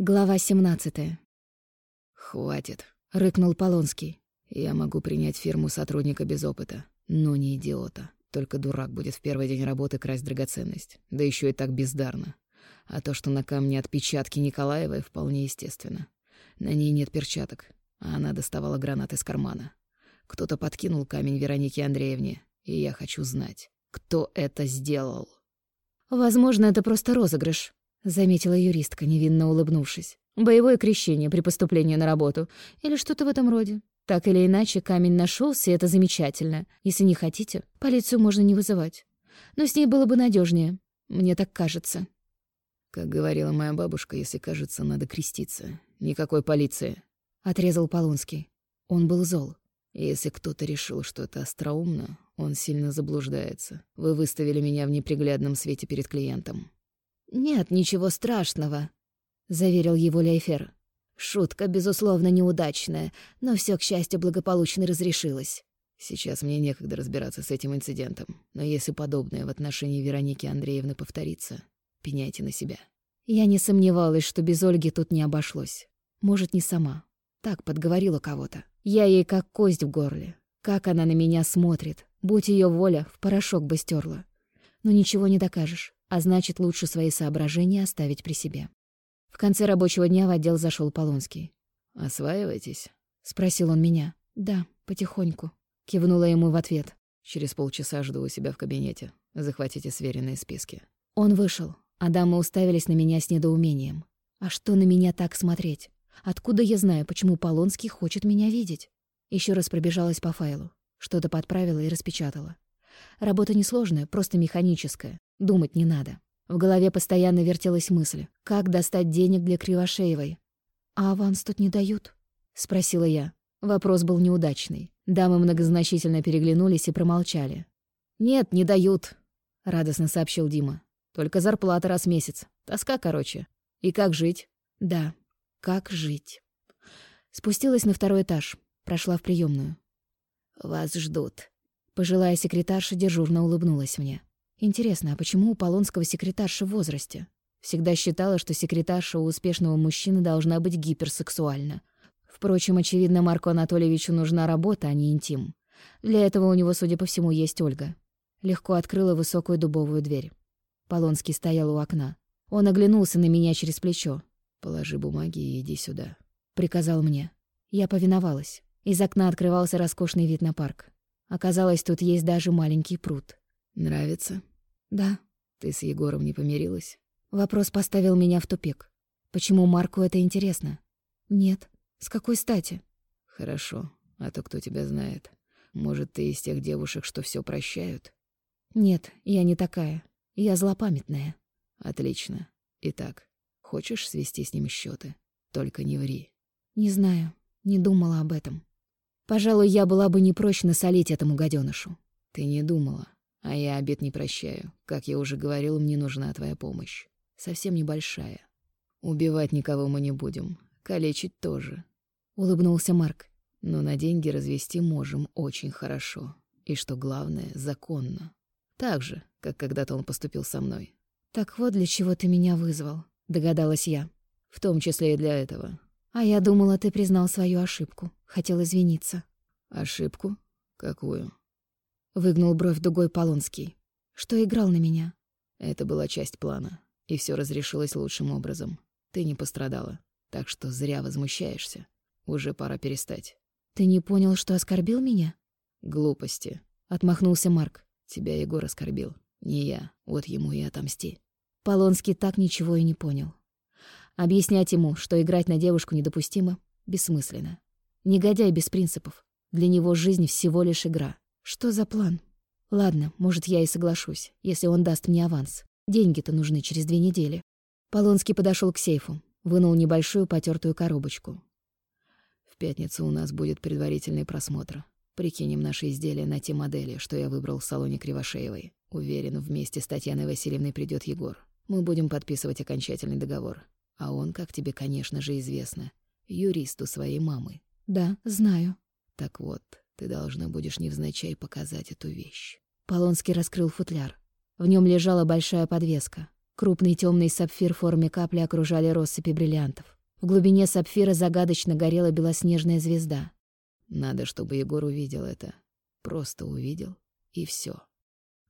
Глава 17. «Хватит», — рыкнул Полонский. «Я могу принять фирму сотрудника без опыта, но не идиота. Только дурак будет в первый день работы красть драгоценность, да еще и так бездарно. А то, что на камне отпечатки Николаевой, вполне естественно. На ней нет перчаток, а она доставала гранат из кармана. Кто-то подкинул камень Веронике Андреевне, и я хочу знать, кто это сделал». «Возможно, это просто розыгрыш», — заметила юристка, невинно улыбнувшись. «Боевое крещение при поступлении на работу. Или что-то в этом роде. Так или иначе, камень нашелся, и это замечательно. Если не хотите, полицию можно не вызывать. Но с ней было бы надежнее. Мне так кажется». «Как говорила моя бабушка, если кажется, надо креститься. Никакой полиции», — отрезал Полонский. Он был зол. «Если кто-то решил, что это остроумно, он сильно заблуждается. Вы выставили меня в неприглядном свете перед клиентом. «Нет ничего страшного», — заверил его Лейфер. «Шутка, безусловно, неудачная, но все к счастью, благополучно разрешилось». «Сейчас мне некогда разбираться с этим инцидентом, но если подобное в отношении Вероники Андреевны повторится, пеняйте на себя». Я не сомневалась, что без Ольги тут не обошлось. Может, не сама. Так подговорила кого-то. Я ей как кость в горле. Как она на меня смотрит. Будь ее воля, в порошок бы стерла. Но ничего не докажешь а значит, лучше свои соображения оставить при себе. В конце рабочего дня в отдел зашел Полонский. «Осваиваетесь?» — спросил он меня. «Да, потихоньку», — кивнула ему в ответ. «Через полчаса жду у себя в кабинете. Захватите сверенные списки». Он вышел, а дамы уставились на меня с недоумением. «А что на меня так смотреть? Откуда я знаю, почему Полонский хочет меня видеть?» Еще раз пробежалась по файлу. Что-то подправила и распечатала. Работа несложная, просто механическая. Думать не надо. В голове постоянно вертелась мысль, как достать денег для Кривошеевой. «А аванс тут не дают?» — спросила я. Вопрос был неудачный. Дамы многозначительно переглянулись и промолчали. «Нет, не дают», — радостно сообщил Дима. «Только зарплата раз в месяц. Тоска, короче. И как жить?» «Да, как жить?» Спустилась на второй этаж, прошла в приемную. «Вас ждут». Пожилая секретарша дежурно улыбнулась мне. Интересно, а почему у Полонского секретарша в возрасте? Всегда считала, что секретарша у успешного мужчины должна быть гиперсексуальна. Впрочем, очевидно, Марку Анатольевичу нужна работа, а не интим. Для этого у него, судя по всему, есть Ольга. Легко открыла высокую дубовую дверь. Полонский стоял у окна. Он оглянулся на меня через плечо. «Положи бумаги и иди сюда», — приказал мне. Я повиновалась. Из окна открывался роскошный вид на парк. Оказалось, тут есть даже маленький пруд. «Нравится?» «Да». «Ты с Егором не помирилась?» Вопрос поставил меня в тупик. Почему Марку это интересно? Нет. С какой стати? Хорошо. А то кто тебя знает? Может, ты из тех девушек, что все прощают? Нет, я не такая. Я злопамятная. Отлично. Итак, хочешь свести с ним счеты? Только не ври. Не знаю. Не думала об этом. Пожалуй, я была бы не прочь насолить этому гаденышу. Ты не думала. А я обед не прощаю. Как я уже говорил, мне нужна твоя помощь. Совсем небольшая. Убивать никого мы не будем. Калечить тоже. Улыбнулся Марк. Но на деньги развести можем очень хорошо. И что главное, законно. Так же, как когда-то он поступил со мной. Так вот для чего ты меня вызвал, догадалась я. В том числе и для этого. А я думала, ты признал свою ошибку. Хотел извиниться. Ошибку? Какую? Выгнул бровь дугой Полонский. Что играл на меня? Это была часть плана. И все разрешилось лучшим образом. Ты не пострадала. Так что зря возмущаешься. Уже пора перестать. Ты не понял, что оскорбил меня? Глупости. Отмахнулся Марк. Тебя Егор оскорбил. Не я. Вот ему и отомсти. Полонский так ничего и не понял. Объяснять ему, что играть на девушку недопустимо, бессмысленно. Негодяй без принципов. Для него жизнь всего лишь игра. Что за план? Ладно, может, я и соглашусь, если он даст мне аванс. Деньги-то нужны через две недели. Полонский подошел к сейфу, вынул небольшую потертую коробочку. В пятницу у нас будет предварительный просмотр. Прикинем наши изделия на те модели, что я выбрал в салоне Кривошеевой. Уверен, вместе с Татьяной Васильевной придет Егор. Мы будем подписывать окончательный договор. А он, как тебе, конечно же, известно, юрист у своей мамы. Да, знаю. Так вот, ты должна будешь невзначай показать эту вещь. Полонский раскрыл футляр. В нем лежала большая подвеска. Крупный темный сапфир в форме капли окружали россыпи бриллиантов. В глубине сапфира загадочно горела белоснежная звезда. Надо, чтобы Егор увидел это. Просто увидел, и все.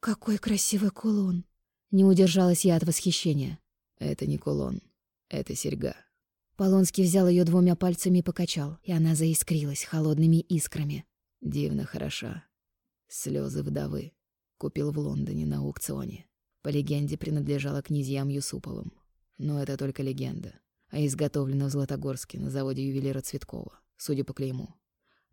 «Какой красивый кулон!» Не удержалась я от восхищения. «Это не кулон, это серьга». Полонский взял ее двумя пальцами и покачал, и она заискрилась холодными искрами. «Дивно хороша. Слезы вдовы. Купил в Лондоне на аукционе. По легенде, принадлежала князьям Юсуповым. Но это только легенда. А изготовлена в Златогорске на заводе ювелира Цветкова, судя по клейму.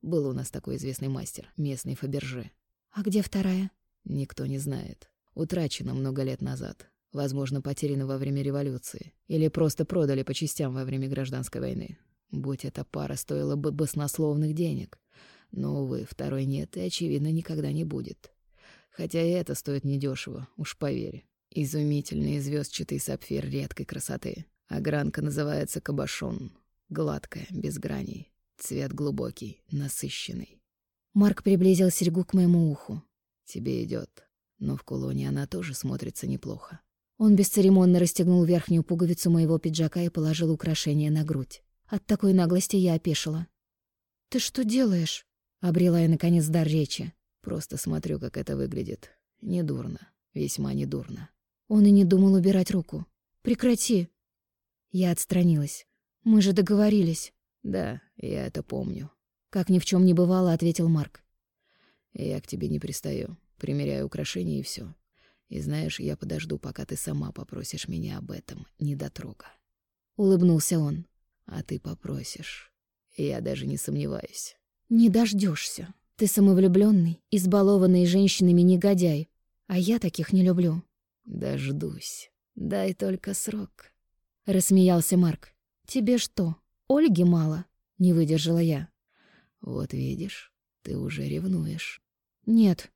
Был у нас такой известный мастер, местный Фаберже. «А где вторая?» Никто не знает. Утрачена много лет назад. Возможно, потеряна во время революции. Или просто продали по частям во время гражданской войны. Будь эта пара, стоила бы баснословных денег. Но, увы, второй нет и, очевидно, никогда не будет. Хотя и это стоит недешево, уж поверь. Изумительный звездчатый сапфир редкой красоты. Огранка называется кабошон. Гладкая, без граней. Цвет глубокий, насыщенный. Марк приблизил серьгу к моему уху. Тебе идет, но в кулоне она тоже смотрится неплохо. Он бесцеремонно расстегнул верхнюю пуговицу моего пиджака и положил украшение на грудь. От такой наглости я опешила. «Ты что делаешь?» — обрела я, наконец, дар речи. Просто смотрю, как это выглядит. Недурно. Весьма недурно. Он и не думал убирать руку. «Прекрати!» Я отстранилась. «Мы же договорились». «Да, я это помню», — как ни в чем не бывало, ответил Марк. «Я к тебе не пристаю. Примеряю украшения и все. И знаешь, я подожду, пока ты сама попросишь меня об этом, недотрога». Улыбнулся он. «А ты попросишь. Я даже не сомневаюсь». «Не дождешься. Ты самовлюбленный, избалованный женщинами негодяй, а я таких не люблю. Дождусь. Дай только срок. Рассмеялся Марк. Тебе что, Ольги мало? Не выдержала я. Вот видишь, ты уже ревнуешь. Нет.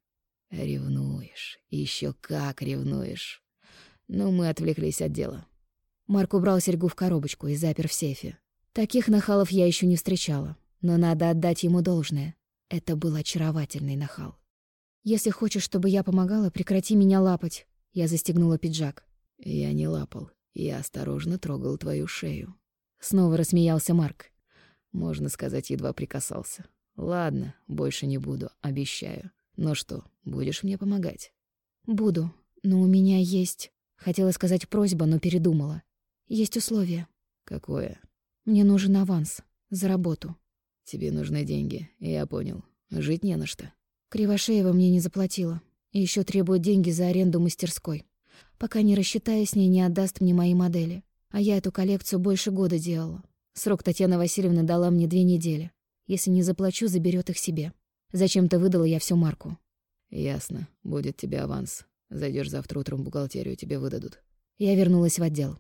Ревнуешь. Еще как ревнуешь. Но мы отвлеклись от дела. Марк убрал серьгу в коробочку и запер в сейфе. Таких нахалов я еще не встречала, но надо отдать ему должное. Это был очаровательный нахал. «Если хочешь, чтобы я помогала, прекрати меня лапать». Я застегнула пиджак. «Я не лапал. Я осторожно трогал твою шею». Снова рассмеялся Марк. Можно сказать, едва прикасался. «Ладно, больше не буду, обещаю. Но что, будешь мне помогать?» «Буду, но у меня есть...» Хотела сказать просьба, но передумала. «Есть условие». «Какое?» «Мне нужен аванс. За работу». Тебе нужны деньги, я понял. Жить не на что. Кривошеева мне не заплатила. И ещё требует деньги за аренду мастерской. Пока не рассчитаясь с ней, не отдаст мне мои модели. А я эту коллекцию больше года делала. Срок Татьяна Васильевна дала мне две недели. Если не заплачу, заберёт их себе. Зачем-то выдала я всю марку. Ясно. Будет тебе аванс. Зайдёшь завтра утром в бухгалтерию, тебе выдадут. Я вернулась в отдел.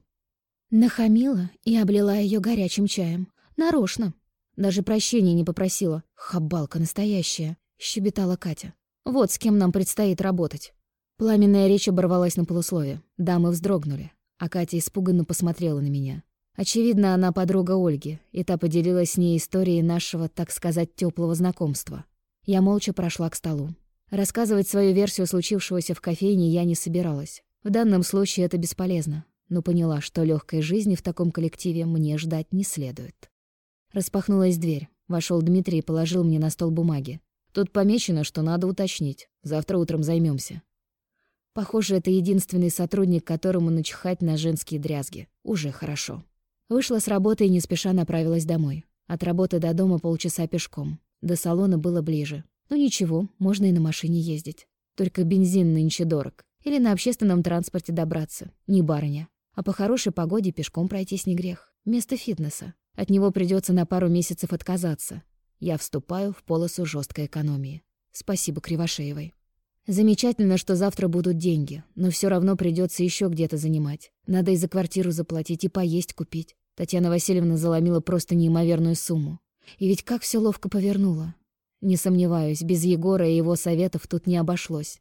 Нахамила и облила её горячим чаем. Нарочно. Даже прощения не попросила. Хабалка настоящая, щебетала Катя. Вот с кем нам предстоит работать. Пламенная речь оборвалась на полуслове. Дамы вздрогнули, а Катя испуганно посмотрела на меня. Очевидно, она подруга Ольги, и та поделилась с ней историей нашего, так сказать, теплого знакомства. Я молча прошла к столу. Рассказывать свою версию случившегося в кофейне я не собиралась. В данном случае это бесполезно, но поняла, что легкой жизни в таком коллективе мне ждать не следует. Распахнулась дверь. Вошел Дмитрий и положил мне на стол бумаги. Тут помечено, что надо уточнить. Завтра утром займемся. Похоже, это единственный сотрудник, которому начихать на женские дрязги. Уже хорошо. Вышла с работы и не спеша направилась домой. От работы до дома полчаса пешком. До салона было ближе. Ну ничего, можно и на машине ездить. Только бензин нынче дорог. Или на общественном транспорте добраться. Не барыня. А по хорошей погоде пешком пройтись не грех. Место фитнеса. От него придется на пару месяцев отказаться. Я вступаю в полосу жесткой экономии. Спасибо Кривошеевой. Замечательно, что завтра будут деньги, но все равно придется еще где-то занимать. Надо и за квартиру заплатить, и поесть купить. Татьяна Васильевна заломила просто неимоверную сумму. И ведь как все ловко повернула. Не сомневаюсь, без Егора и его советов тут не обошлось.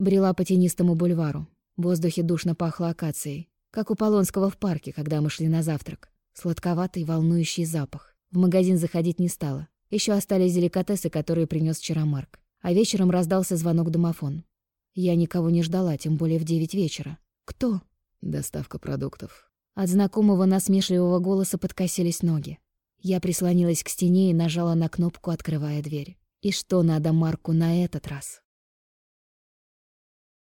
Брела по тенистому бульвару. В воздухе душно пахло акацией, как у Полонского в парке, когда мы шли на завтрак. Сладковатый, волнующий запах. В магазин заходить не стала. Еще остались деликатесы, которые принес вчера Марк. А вечером раздался звонок домофон. Я никого не ждала, тем более в девять вечера. «Кто?» Доставка продуктов. От знакомого насмешливого голоса подкосились ноги. Я прислонилась к стене и нажала на кнопку, открывая дверь. И что надо Марку на этот раз?